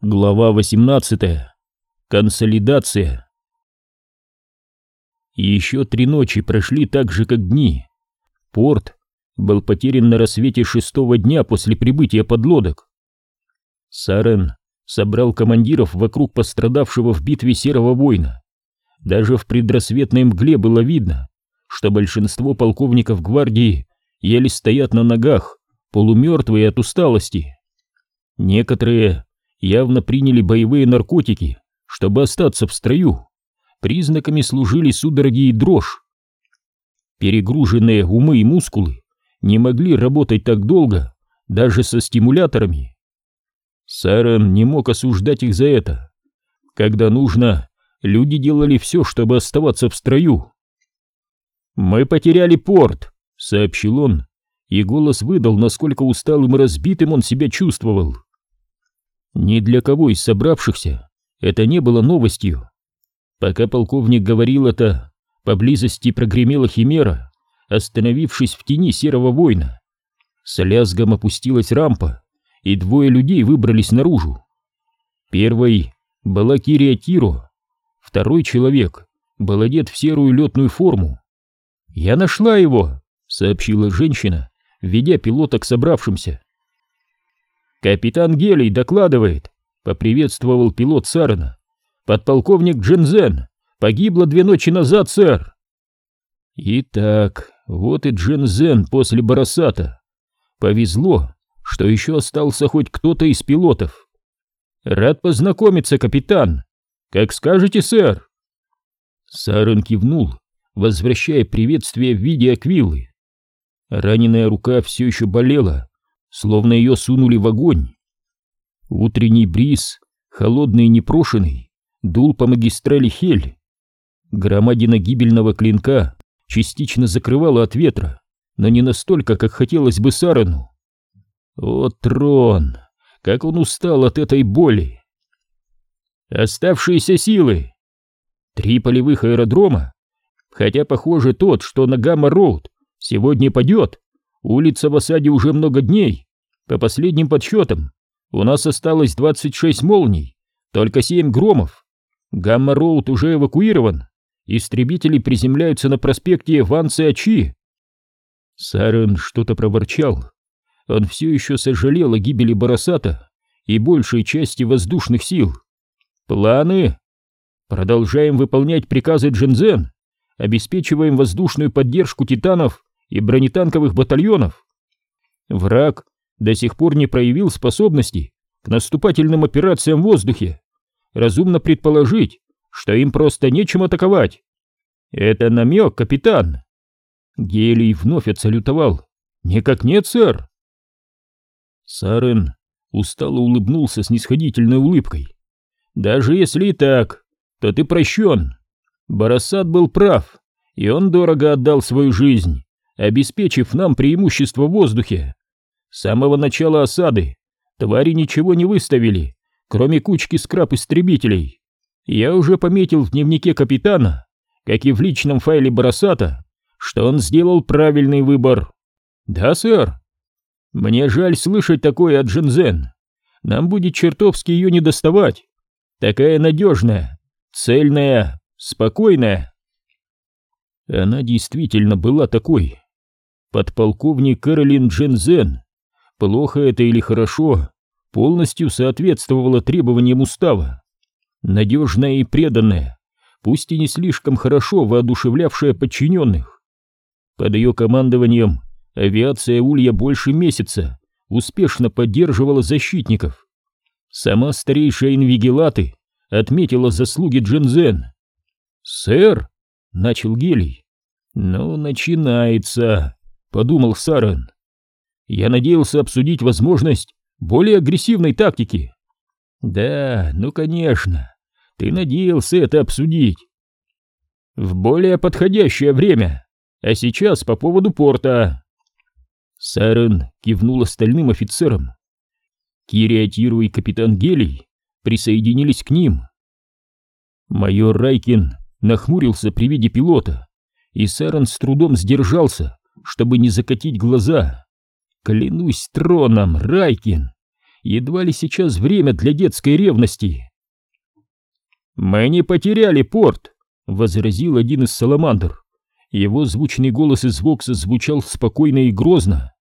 Глава 18. Консолидация. Еще три ночи прошли так же, как дни. Порт был потерян на рассвете шестого дня после прибытия подлодок. Сарен собрал командиров вокруг пострадавшего в битве Серого Воина. Даже в предрассветной мгле было видно, что большинство полковников гвардии еле стоят на ногах, полумертвые от усталости. Некоторые явно приняли боевые наркотики, чтобы остаться в строю. Признаками служили судороги и дрожь. Перегруженные умы и мускулы не могли работать так долго, даже со стимуляторами. Сарен не мог осуждать их за это. Когда нужно, люди делали все, чтобы оставаться в строю. «Мы потеряли порт», — сообщил он, и голос выдал, насколько усталым и разбитым он себя чувствовал. Ни для кого из собравшихся это не было новостью. Пока полковник говорил это, поблизости прогремела химера, остановившись в тени серого воина. С лязгом опустилась рампа, и двое людей выбрались наружу. Первой была Кирия Тиро, второй человек был одет в серую летную форму. «Я нашла его», — сообщила женщина, ведя пилота к собравшимся. «Капитан Гелий докладывает», — поприветствовал пилот Сарена. «Подполковник Джензен погибла две ночи назад, сэр». Итак, вот и Джензен после Барасата. Повезло, что еще остался хоть кто-то из пилотов. «Рад познакомиться, капитан. Как скажете, сэр». Сарен кивнул, возвращая приветствие в виде аквилы. Раненая рука все еще болела, словно ее сунули в огонь. Утренний бриз, холодный и непрошенный, дул по магистрали Хель. Громадина гибельного клинка частично закрывала от ветра, но не настолько, как хотелось бы Сарану. О, трон! Как он устал от этой боли! Оставшиеся силы! Три полевых аэродрома, хотя, похоже, тот, что на Гамма-Роуд, сегодня падет, Улица в осаде уже много дней. По последним подсчетам, у нас осталось 26 молний, только 7 громов. Гамма-Роуд уже эвакуирован. Истребители приземляются на проспекте Ван-Ачи. Сарен что-то проворчал. Он все еще сожалел о гибели Барасата и большей части воздушных сил. Планы? Продолжаем выполнять приказы Джинзен, обеспечиваем воздушную поддержку титанов и бронетанковых батальонов. Враг до сих пор не проявил способности к наступательным операциям в воздухе. Разумно предположить, что им просто нечем атаковать. Это намек, капитан. Гелий вновь отсалютовал. Никак нет, сэр. Сарен устало улыбнулся с нисходительной улыбкой. Даже если и так, то ты прощен. Барасат был прав, и он дорого отдал свою жизнь обеспечив нам преимущество в воздухе. С самого начала осады твари ничего не выставили, кроме кучки скраб-истребителей. Я уже пометил в дневнике капитана, как и в личном файле Барасата, что он сделал правильный выбор. Да, сэр. Мне жаль слышать такое от Джензен. Нам будет чертовски ее не доставать. Такая надежная, цельная, спокойная. Она действительно была такой подполковник Кэролин Джензен, плохо это или хорошо, полностью соответствовала требованиям устава. Надежная и преданная, пусть и не слишком хорошо воодушевлявшая подчиненных. Под ее командованием авиация Улья больше месяца успешно поддерживала защитников. Сама старейшая инвигилаты отметила заслуги Джензен. «Сэр!» — начал Гелий. «Ну, начинается!» — подумал Сарен. «Я надеялся обсудить возможность более агрессивной тактики». «Да, ну конечно, ты надеялся это обсудить». «В более подходящее время, а сейчас по поводу порта». Сарен кивнул остальным офицерам. Кириатиру и капитан Гелий присоединились к ним. Майор Райкин нахмурился при виде пилота, и Сарен с трудом сдержался, чтобы не закатить глаза. Клянусь троном, Райкин, едва ли сейчас время для детской ревности. «Мы не потеряли порт», — возразил один из саламандр. Его звучный голос из Вокса звучал спокойно и грозно.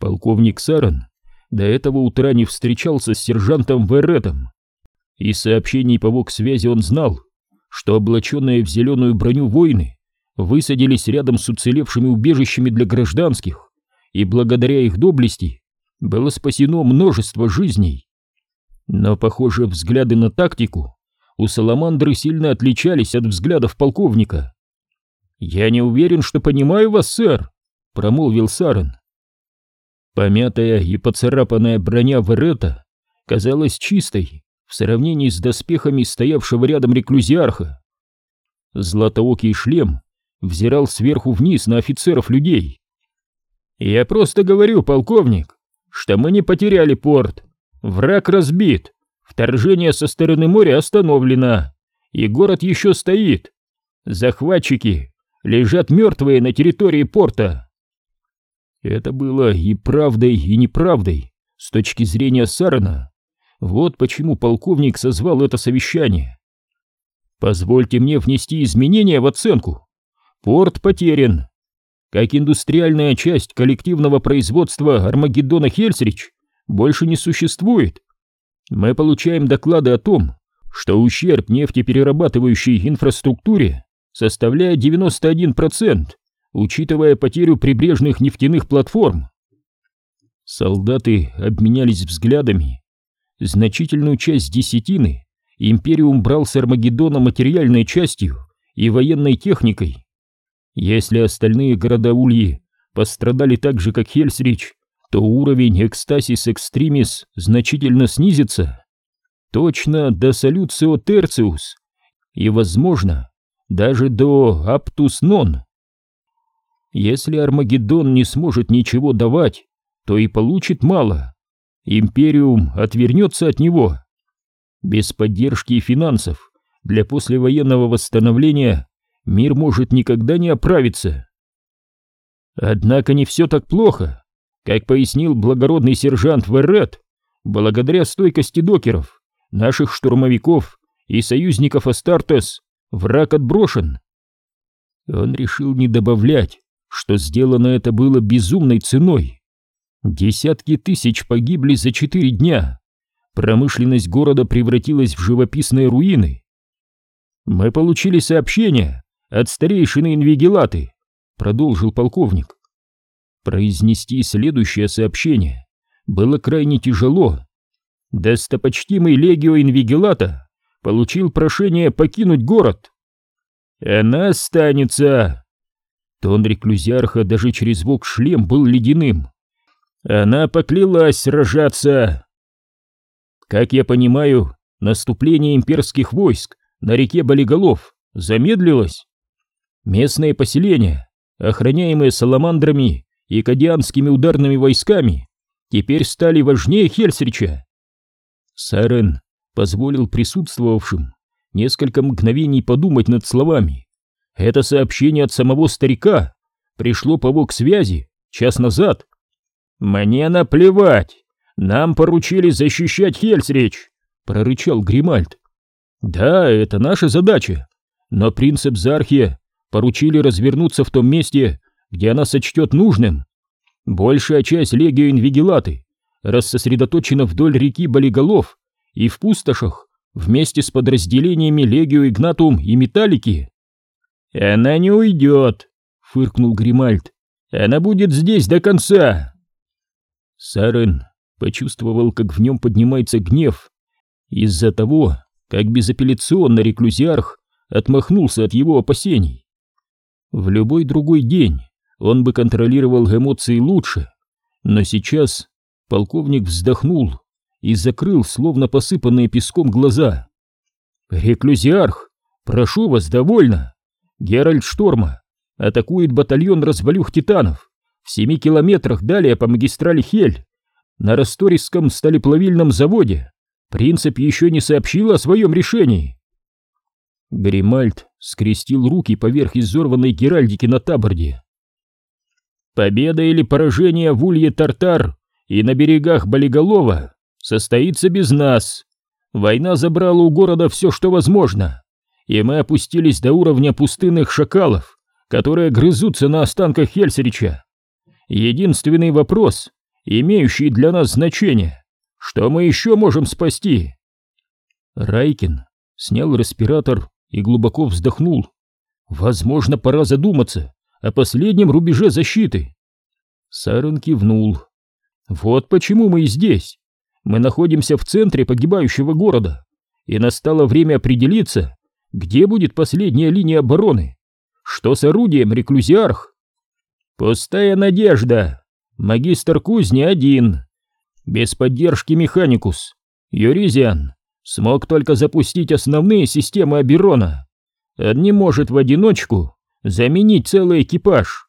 Полковник Саран до этого утра не встречался с сержантом Веретом. Из сообщений по ВОК-связи он знал, что облаченные в зеленую броню воины высадились рядом с уцелевшими убежищами для гражданских, и благодаря их доблести было спасено множество жизней. Но, похоже, взгляды на тактику у Саламандры сильно отличались от взглядов полковника. «Я не уверен, что понимаю вас, сэр», — промолвил Сарен. Помятая и поцарапанная броня Верета казалась чистой в сравнении с доспехами стоявшего рядом реклюзиарха. Златоокий шлем взирал сверху вниз на офицеров людей. «Я просто говорю, полковник, что мы не потеряли порт. Враг разбит, вторжение со стороны моря остановлено, и город еще стоит. Захватчики лежат мертвые на территории порта. Это было и правдой, и неправдой с точки зрения Сарана. Вот почему полковник созвал это совещание. Позвольте мне внести изменения в оценку. Порт потерян. Как индустриальная часть коллективного производства Армагеддона Хельсрич больше не существует. Мы получаем доклады о том, что ущерб нефтеперерабатывающей инфраструктуре составляет 91%, учитывая потерю прибрежных нефтяных платформ. Солдаты обменялись взглядами. Значительную часть десятины Империум брал с Армагеддона материальной частью и военной техникой. Если остальные города Ульи пострадали так же, как Хельсрич, то уровень Экстасис Экстримис значительно снизится. Точно до Салюцио Терциус. И, возможно, даже до Аптус Нон. Если Армагеддон не сможет ничего давать, то и получит мало. Империум отвернется от него. Без поддержки и финансов для послевоенного восстановления мир может никогда не оправиться. Однако не все так плохо. Как пояснил благородный сержант Веррет, благодаря стойкости докеров, наших штурмовиков и союзников Астартес, враг отброшен. Он решил не добавлять, что сделано это было безумной ценой. Десятки тысяч погибли за четыре дня. Промышленность города превратилась в живописные руины. «Мы получили сообщение от старейшины Инвигелаты», — продолжил полковник. Произнести следующее сообщение было крайне тяжело. Достопочтимый Легио Инвигелата получил прошение покинуть город. «Она останется», Тон реклюзиарха даже через звук шлем был ледяным. Она поклялась сражаться. Как я понимаю, наступление имперских войск на реке Болиголов замедлилось. Местные поселения, охраняемые саламандрами и кадианскими ударными войсками, теперь стали важнее Хельсрича. Сарен позволил присутствовавшим несколько мгновений подумать над словами. Это сообщение от самого старика пришло по ВОК-связи час назад. «Мне наплевать! Нам поручили защищать Хельсрич!» — прорычал Гримальд. «Да, это наша задача, но принцип Зархия поручили развернуться в том месте, где она сочтет нужным. Большая часть легио Инвигилаты рассосредоточена вдоль реки Болиголов и в пустошах вместе с подразделениями легио Игнатум и Металлики. «Она не уйдет», — фыркнул Гримальд. «Она будет здесь до конца». Сарен почувствовал, как в нем поднимается гнев из-за того, как безапелляционно реклюзиарх отмахнулся от его опасений. В любой другой день он бы контролировал эмоции лучше, но сейчас полковник вздохнул и закрыл, словно посыпанные песком, глаза. «Реклюзиарх, прошу вас, довольно!» Геральт Шторма атакует батальон развалюх титанов в семи километрах далее по магистрали Хель на Расторисском сталеплавильном заводе. Принцип еще не сообщил о своем решении. Гримальд скрестил руки поверх изорванной геральдики на таборде. Победа или поражение в Улье Тартар и на берегах Болиголова состоится без нас. Война забрала у города все, что возможно, и мы опустились до уровня пустынных шакалов, которые грызутся на останках Хельсерича. Единственный вопрос, имеющий для нас значение, что мы еще можем спасти? Райкин снял респиратор и глубоко вздохнул. Возможно, пора задуматься о последнем рубеже защиты. Сарен кивнул. Вот почему мы и здесь. Мы находимся в центре погибающего города, и настало время определиться, где будет последняя линия обороны. Что с орудием, реклюзиарх? Пустая надежда. Магистр Кузни один. Без поддержки Механикус. Юризиан смог только запустить основные системы Аберона. Он не может в одиночку заменить целый экипаж.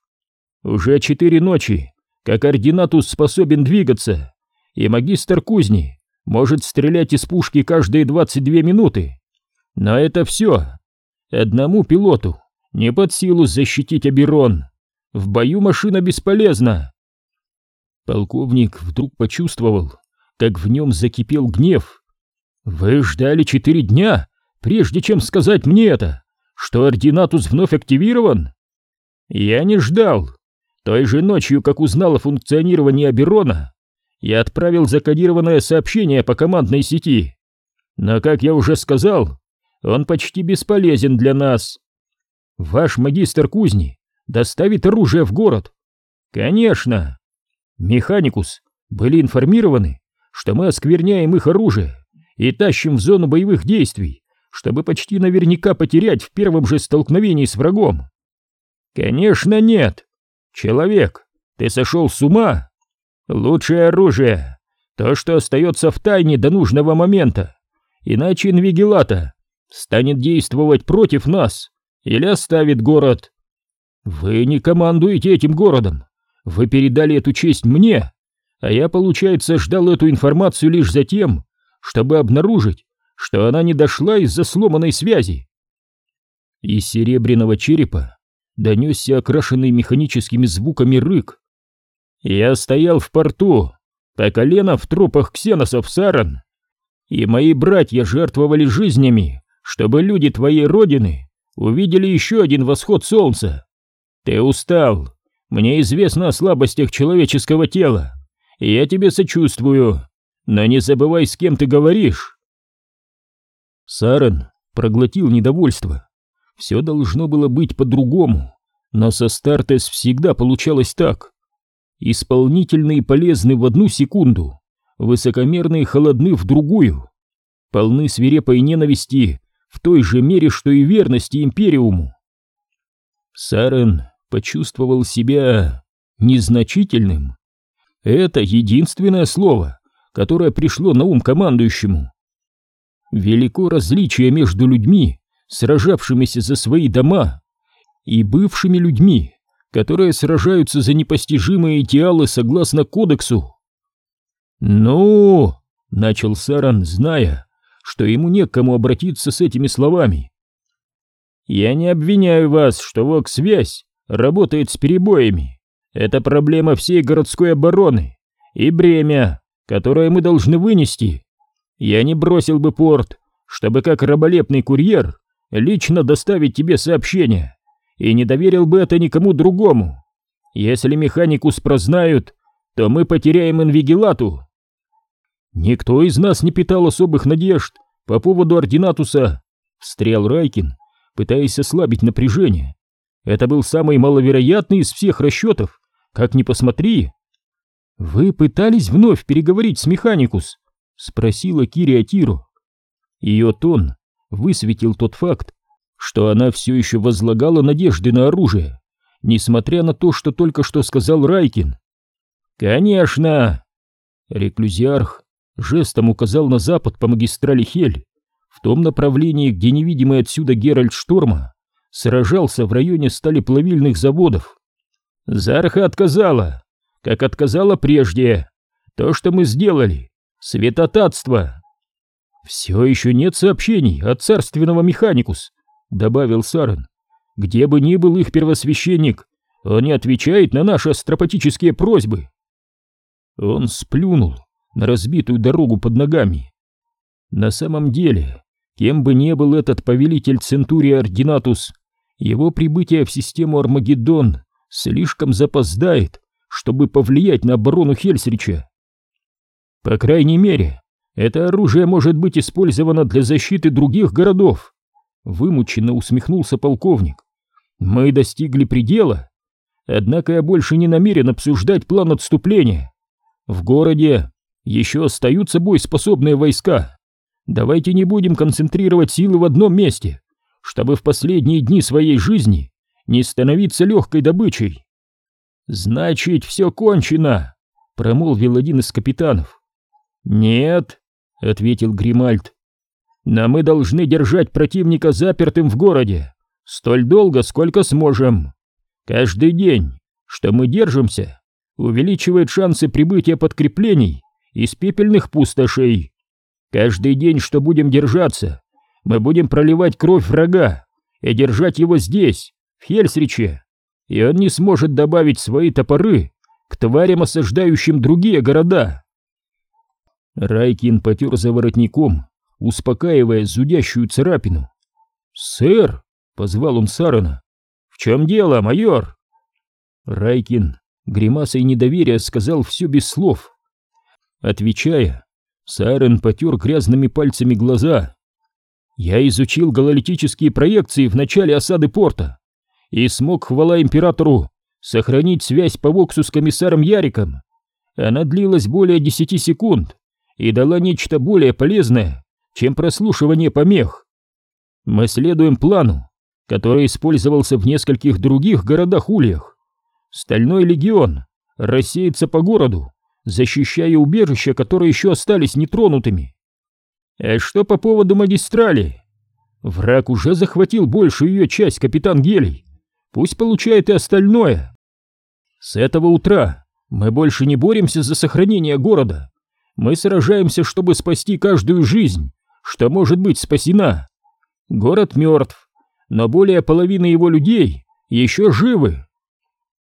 Уже четыре ночи, как Ординатус способен двигаться, и магистр кузни может стрелять из пушки каждые 22 минуты. Но это все. Одному пилоту не под силу защитить Аберон. В бою машина бесполезна. Полковник вдруг почувствовал, как в нем закипел гнев. «Вы ждали четыре дня, прежде чем сказать мне это, что ординатус вновь активирован?» «Я не ждал. Той же ночью, как узнал о функционировании Аберона, я отправил закодированное сообщение по командной сети. Но, как я уже сказал, он почти бесполезен для нас. Ваш магистр кузни доставит оружие в город. Конечно. Механикус были информированы, что мы оскверняем их оружие и тащим в зону боевых действий, чтобы почти наверняка потерять в первом же столкновении с врагом. Конечно, нет. Человек, ты сошел с ума? Лучшее оружие — то, что остается в тайне до нужного момента, иначе Инвигилата станет действовать против нас или оставит город. Вы не командуете этим городом, вы передали эту честь мне, а я, получается, ждал эту информацию лишь за тем, чтобы обнаружить, что она не дошла из-за сломанной связи. Из серебряного черепа донесся окрашенный механическими звуками рык. Я стоял в порту, по колено в трупах ксеносов Саран, и мои братья жертвовали жизнями, чтобы люди твоей родины увидели еще один восход солнца. Ты устал, мне известно о слабостях человеческого тела, и я тебе сочувствую, но не забывай, с кем ты говоришь. Сарен проглотил недовольство. Все должно было быть по-другому, но со Стартес всегда получалось так. Исполнительные полезны в одну секунду, высокомерные холодны в другую, полны свирепой ненависти в той же мере, что и верности Империуму. Сарен почувствовал себя незначительным. Это единственное слово, которое пришло на ум командующему. Велико различие между людьми, сражавшимися за свои дома, и бывшими людьми, которые сражаются за непостижимые идеалы согласно кодексу. «Ну...» — начал Саран, зная, что ему не к кому обратиться с этими словами. «Я не обвиняю вас, что ВОК-связь работает с перебоями. Это проблема всей городской обороны и бремя, которое мы должны вынести. Я не бросил бы порт, чтобы как раболепный курьер лично доставить тебе сообщение, и не доверил бы это никому другому. Если механикус прознают, то мы потеряем инвигилату. Никто из нас не питал особых надежд по поводу ординатуса, встрял Райкин, пытаясь ослабить напряжение. Это был самый маловероятный из всех расчетов, как ни посмотри. «Вы пытались вновь переговорить с Механикус?» — спросила Кири Атиру. Ее тон высветил тот факт, что она все еще возлагала надежды на оружие, несмотря на то, что только что сказал Райкин. «Конечно!» Реклюзиарх жестом указал на запад по магистрали Хель, в том направлении, где невидимый отсюда Геральт Шторма сражался в районе сталеплавильных заводов. Зарха отказала, как отказала прежде. То, что мы сделали, святотатство. Все еще нет сообщений от царственного механикус, добавил Сарен. Где бы ни был их первосвященник, он не отвечает на наши астропатические просьбы. Он сплюнул на разбитую дорогу под ногами. На самом деле, кем бы ни был этот повелитель Центурия Ординатус, его прибытие в систему Армагеддон слишком запоздает, чтобы повлиять на оборону Хельсрича. По крайней мере, это оружие может быть использовано для защиты других городов. Вымученно усмехнулся полковник. Мы достигли предела, однако я больше не намерен обсуждать план отступления. В городе еще остаются боеспособные войска. Давайте не будем концентрировать силы в одном месте, чтобы в последние дни своей жизни не становиться легкой добычей. «Значит, все кончено», — промолвил один из капитанов. «Нет», — ответил Гримальд, — «но мы должны держать противника запертым в городе столь долго, сколько сможем. Каждый день, что мы держимся, увеличивает шансы прибытия подкреплений из пепельных пустошей. Каждый день, что будем держаться, мы будем проливать кровь врага и держать его здесь, в Хельсриче, и он не сможет добавить свои топоры к тварям, осаждающим другие города. Райкин потер за воротником, успокаивая зудящую царапину. «Сэр!» — позвал он Сарана. «В чем дело, майор?» Райкин гримасой недоверия сказал все без слов. Отвечая, Сарен потер грязными пальцами глаза. «Я изучил гололитические проекции в начале осады порта и смог, хвала императору, сохранить связь по Воксу с комиссаром Яриком. Она длилась более десяти секунд и дала нечто более полезное, чем прослушивание помех. Мы следуем плану, который использовался в нескольких других городах-ульях. Стальной легион рассеется по городу, защищая убежища, которые еще остались нетронутыми. А что по поводу магистрали? Враг уже захватил большую ее часть, капитан Гелий. Пусть получает и остальное. С этого утра мы больше не боремся за сохранение города. Мы сражаемся, чтобы спасти каждую жизнь, что может быть спасена. Город мертв, но более половины его людей еще живы.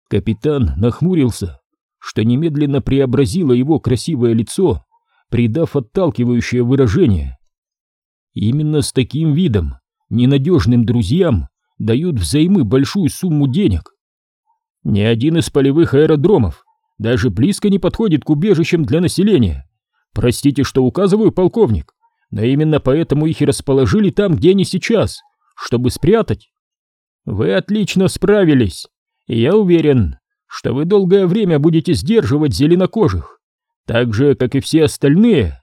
Капитан нахмурился, что немедленно преобразило его красивое лицо, придав отталкивающее выражение. Именно с таким видом ненадежным друзьям дают взаймы большую сумму денег. Ни один из полевых аэродромов даже близко не подходит к убежищам для населения. Простите, что указываю, полковник, но именно поэтому их и расположили там, где они сейчас, чтобы спрятать. Вы отлично справились, я уверен, что вы долгое время будете сдерживать зеленокожих, так же, как и все остальные.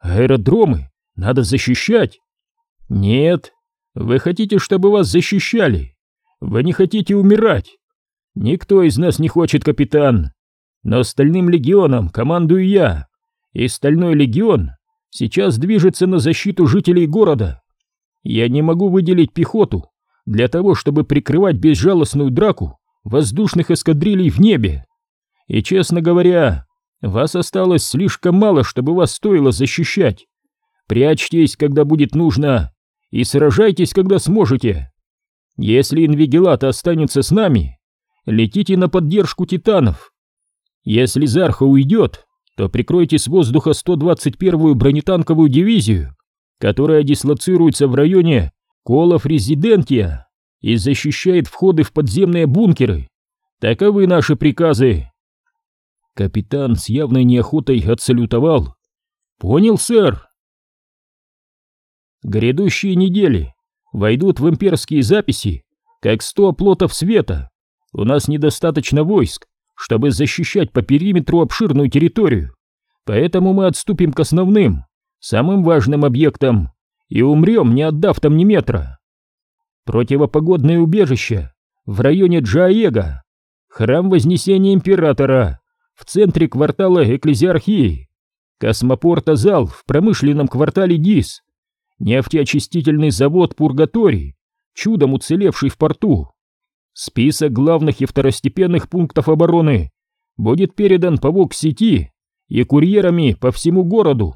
Аэродромы надо защищать. Нет, вы хотите, чтобы вас защищали. Вы не хотите умирать. Никто из нас не хочет, капитан. Но Стальным легионом командую я, и Стальной легион сейчас движется на защиту жителей города. Я не могу выделить пехоту для того, чтобы прикрывать безжалостную драку воздушных эскадрилей в небе. И, честно говоря, вас осталось слишком мало, чтобы вас стоило защищать. Прячьтесь, когда будет нужно, и сражайтесь, когда сможете. Если Инвигелата останется с нами, летите на поддержку титанов. Если Зарха уйдет, то прикройте с воздуха 121-ю бронетанковую дивизию, которая дислоцируется в районе Колов Резидентия и защищает входы в подземные бункеры. Таковы наши приказы. Капитан с явной неохотой отсалютовал. Понял, сэр. Грядущие недели войдут в имперские записи, как сто оплотов света. У нас недостаточно войск, чтобы защищать по периметру обширную территорию. Поэтому мы отступим к основным, самым важным объектам и умрем, не отдав там ни метра противопогодное убежище в районе Джаега, храм Вознесения Императора в центре квартала Экклезиархии, космопорта зал в промышленном квартале Дис, нефтеочистительный завод Пургаторий, чудом уцелевший в порту. Список главных и второстепенных пунктов обороны будет передан по ВОК-сети и курьерами по всему городу.